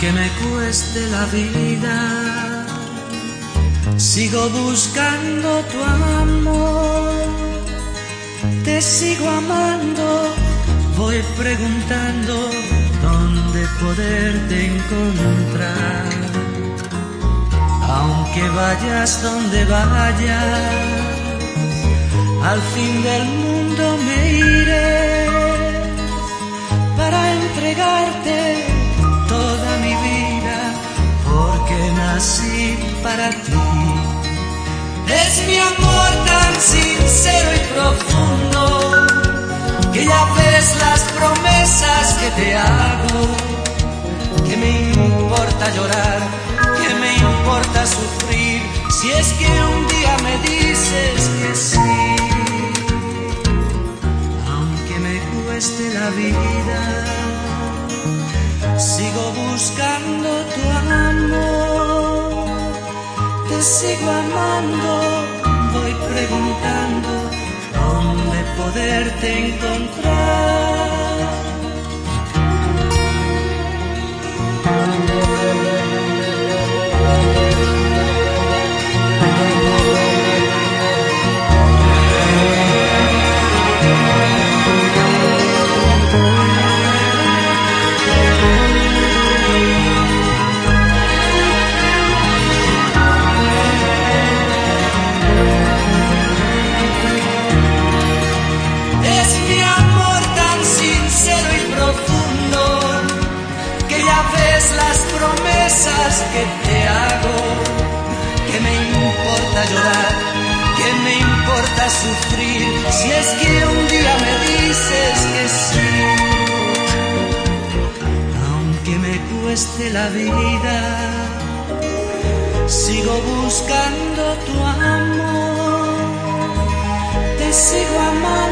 aunque me cueste la vida, sigo buscando tu amor, te sigo amando, voy preguntando dónde poderte encontrar. Aunque vayas donde vayas, al fin del mundo me iré para entregarte nací para ti. Es mi amor tan sincero y profundo, que ya ves las promesas que te hago, que me importa llorar, que me importa sufrir, si es que un día me dices que sí. Aunque me cueste la vida, sigo buscando tu amor, sigo amando, voy preguntando dónde poderte encontrar. Que te hago, que me importa llorar, que me importa sufrir, si es que un día me dices que sí. Aunque me cueste la vida, sigo buscando tu amor te sigo amando,